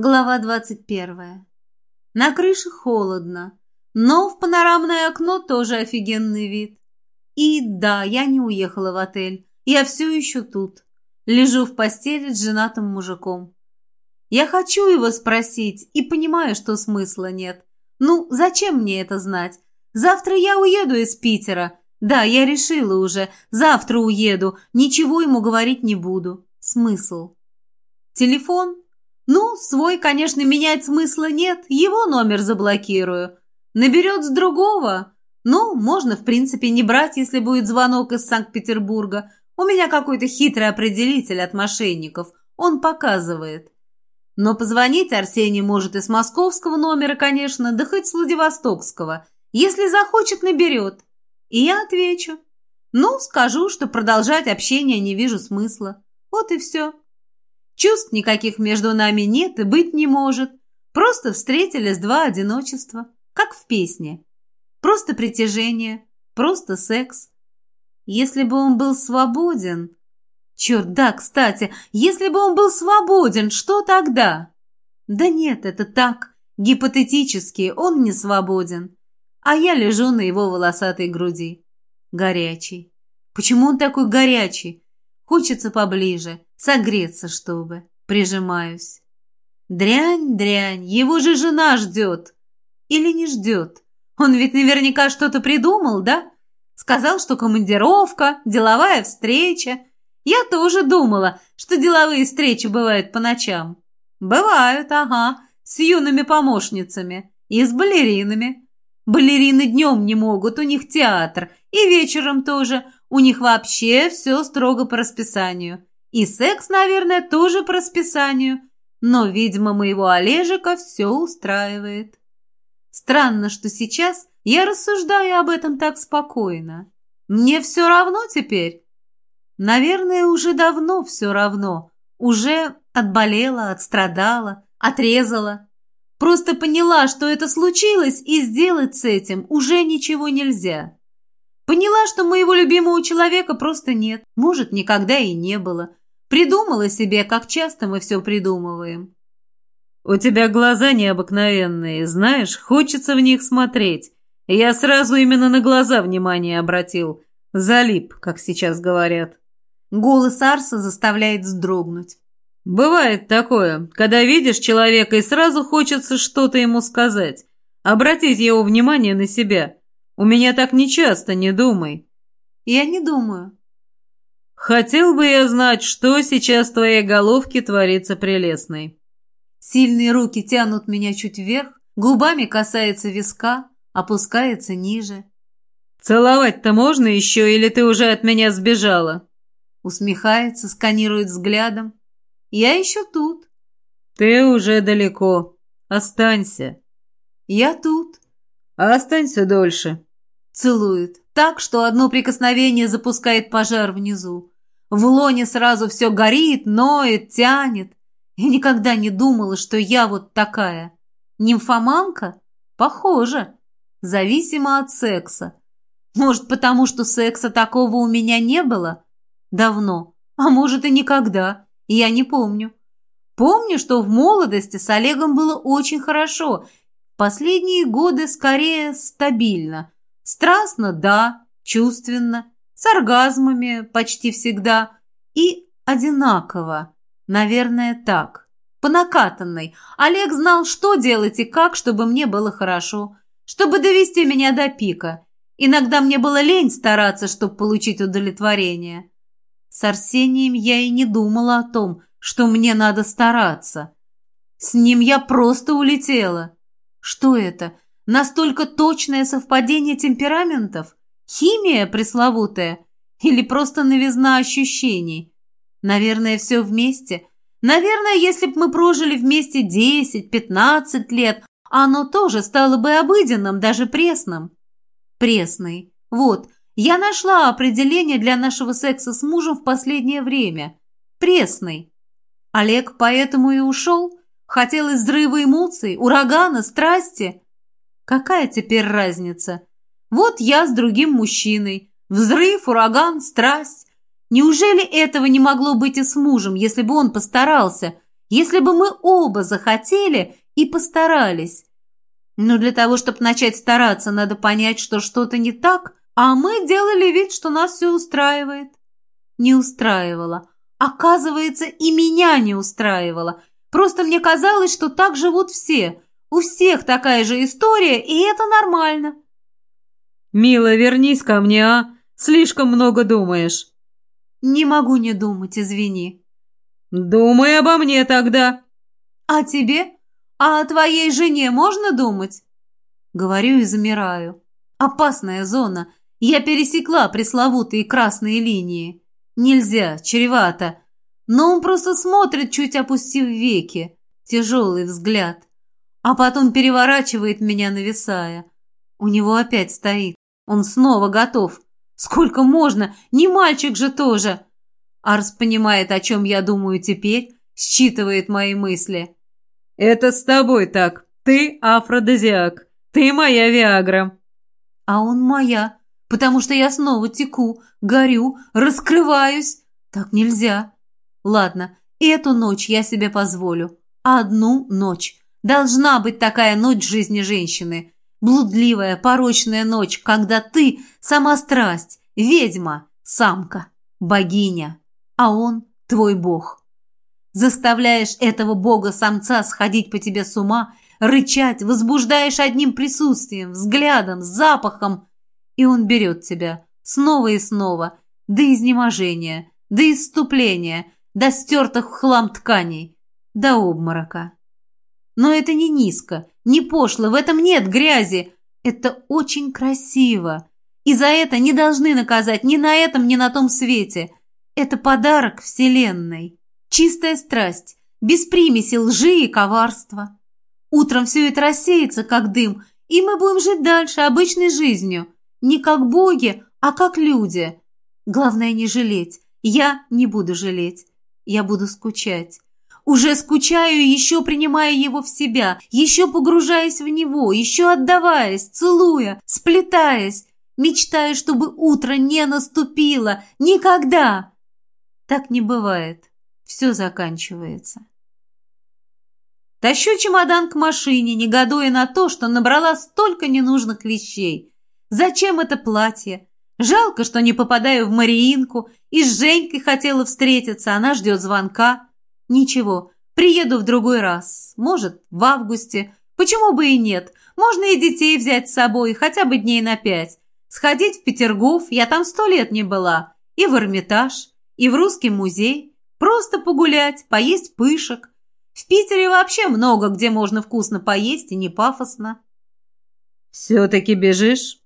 Глава двадцать первая. На крыше холодно, но в панорамное окно тоже офигенный вид. И да, я не уехала в отель, я все еще тут. Лежу в постели с женатым мужиком. Я хочу его спросить и понимаю, что смысла нет. Ну, зачем мне это знать? Завтра я уеду из Питера. Да, я решила уже. Завтра уеду. Ничего ему говорить не буду. Смысл? Телефон? Ну, свой, конечно, менять смысла нет, его номер заблокирую. Наберет с другого. Ну, можно, в принципе, не брать, если будет звонок из Санкт-Петербурга. У меня какой-то хитрый определитель от мошенников. Он показывает. Но позвонить Арсений может и с московского номера, конечно, да хоть с Владивостокского. Если захочет, наберет. И я отвечу. Ну, скажу, что продолжать общение не вижу смысла. Вот и все. Чувств никаких между нами нет и быть не может. Просто встретились два одиночества, как в песне. Просто притяжение, просто секс. Если бы он был свободен... Черт, да, кстати, если бы он был свободен, что тогда? Да нет, это так, гипотетически, он не свободен. А я лежу на его волосатой груди. Горячий. Почему он такой горячий? Хочется поближе, согреться, чтобы. Прижимаюсь. Дрянь, дрянь, его же жена ждет. Или не ждет? Он ведь наверняка что-то придумал, да? Сказал, что командировка, деловая встреча. Я тоже думала, что деловые встречи бывают по ночам. Бывают, ага, с юными помощницами и с балеринами. Балерины днем не могут, у них театр, и вечером тоже – у них вообще все строго по расписанию. И секс, наверное, тоже по расписанию. Но, видимо, моего Олежика все устраивает. Странно, что сейчас я рассуждаю об этом так спокойно. Мне все равно теперь? Наверное, уже давно все равно. Уже отболела, отстрадала, отрезала. Просто поняла, что это случилось, и сделать с этим уже ничего нельзя. Поняла, что моего любимого человека просто нет. Может, никогда и не было. Придумала себе, как часто мы все придумываем. «У тебя глаза необыкновенные, знаешь, хочется в них смотреть. Я сразу именно на глаза внимание обратил. Залип, как сейчас говорят». Голос Арса заставляет вздрогнуть. «Бывает такое, когда видишь человека и сразу хочется что-то ему сказать, обратить его внимание на себя». У меня так нечасто, не думай. Я не думаю. Хотел бы я знать, что сейчас в твоей головке творится прелестной. Сильные руки тянут меня чуть вверх, губами касается виска, опускается ниже. Целовать-то можно еще, или ты уже от меня сбежала? Усмехается, сканирует взглядом. Я еще тут. Ты уже далеко. Останься. Я тут. Останься дольше. Целует. Так, что одно прикосновение запускает пожар внизу. В лоне сразу все горит, ноет, тянет. Я никогда не думала, что я вот такая. Нимфоманка? Похоже. Зависимо от секса. Может, потому что секса такого у меня не было? Давно. А может, и никогда. Я не помню. Помню, что в молодости с Олегом было очень хорошо. Последние годы скорее стабильно. Страстно, да, чувственно, с оргазмами почти всегда и одинаково. Наверное, так. По накатанной. Олег знал, что делать и как, чтобы мне было хорошо, чтобы довести меня до пика. Иногда мне было лень стараться, чтобы получить удовлетворение. С Арсением я и не думала о том, что мне надо стараться. С ним я просто улетела. Что это? Настолько точное совпадение темпераментов? Химия пресловутая? Или просто новизна ощущений? Наверное, все вместе. Наверное, если бы мы прожили вместе 10-15 лет, оно тоже стало бы обыденным, даже пресным. Пресный. Вот, я нашла определение для нашего секса с мужем в последнее время. Пресный. Олег поэтому и ушел? Хотел взрыва эмоций, урагана, страсти? Какая теперь разница? Вот я с другим мужчиной. Взрыв, ураган, страсть. Неужели этого не могло быть и с мужем, если бы он постарался? Если бы мы оба захотели и постарались. Но для того, чтобы начать стараться, надо понять, что что-то не так, а мы делали вид, что нас все устраивает. Не устраивало. Оказывается, и меня не устраивало. Просто мне казалось, что так живут все. У всех такая же история, и это нормально. «Мила, вернись ко мне, а? Слишком много думаешь». «Не могу не думать, извини». «Думай обо мне тогда». «А тебе? А о твоей жене можно думать?» Говорю и замираю. «Опасная зона. Я пересекла пресловутые красные линии. Нельзя, чревато. Но он просто смотрит, чуть опустив веки. Тяжелый взгляд. А потом переворачивает меня, нависая. У него опять стоит. Он снова готов. Сколько можно? Не мальчик же тоже. Арс понимает, о чем я думаю теперь, считывает мои мысли. «Это с тобой так. Ты афродизиак. Ты моя Виагра». «А он моя, потому что я снова теку, горю, раскрываюсь. Так нельзя. Ладно, эту ночь я себе позволю. Одну ночь. Должна быть такая ночь в жизни женщины. Блудливая, порочная ночь, когда ты сама страсть, ведьма, самка, богиня а он твой бог. Заставляешь этого бога-самца сходить по тебе с ума, рычать, возбуждаешь одним присутствием, взглядом, запахом, и он берет тебя снова и снова, до изнеможения, до исступления, до стертых в хлам тканей, до обморока. Но это не низко, не пошло, в этом нет грязи. Это очень красиво. И за это не должны наказать ни на этом, ни на том свете. Это подарок Вселенной. Чистая страсть, без примеси лжи и коварства. Утром все это рассеется, как дым, и мы будем жить дальше обычной жизнью. Не как боги, а как люди. Главное не жалеть. Я не буду жалеть. Я буду скучать. Уже скучаю, еще принимая его в себя, еще погружаясь в него, еще отдаваясь, целуя, сплетаясь. Мечтаю, чтобы утро не наступило. Никогда! Так не бывает. Все заканчивается. Тащу чемодан к машине, негодуя на то, что набрала столько ненужных вещей. Зачем это платье? Жалко, что не попадаю в Мариинку, и с Женькой хотела встретиться, она ждет звонка. Ничего, приеду в другой раз, может, в августе. Почему бы и нет? Можно и детей взять с собой, хотя бы дней на пять. Сходить в Петергоф, я там сто лет не была, и в Эрмитаж и в русский музей, просто погулять, поесть пышек. В Питере вообще много где можно вкусно поесть и не пафосно. «Все-таки бежишь?»